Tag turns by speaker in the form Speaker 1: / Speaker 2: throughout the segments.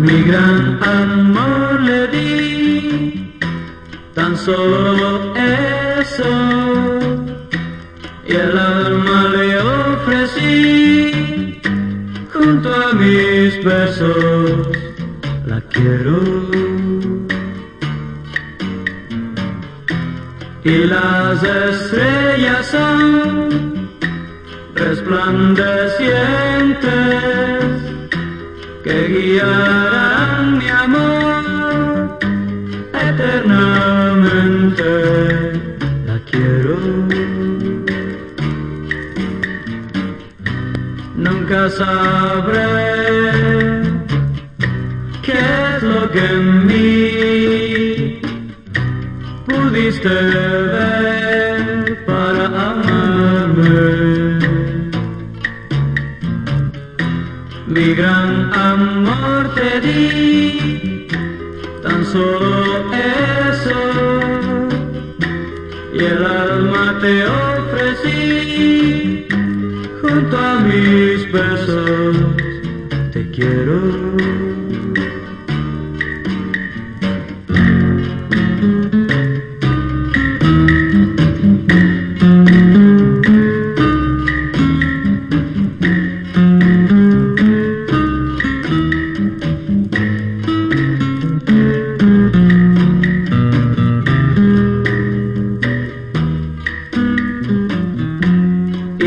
Speaker 1: Mi gran amor le di, tan solo eso, y el alma le ofrecí, junto a mis besos, la quiero. Y las estrellas son resplandecientes guiarán mi amor eternamente. La quiero. Nunca sabré qué es lo que en mí pudiste ver Mi gran amor te di, tan solo eso, y el alma te ofrecí, junto a mis besos, te quiero.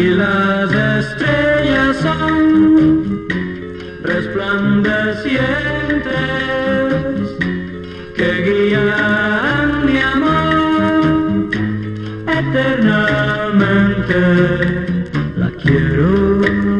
Speaker 1: Las estrellas son resplandecientes que guían mi amor eternamente. La quiero.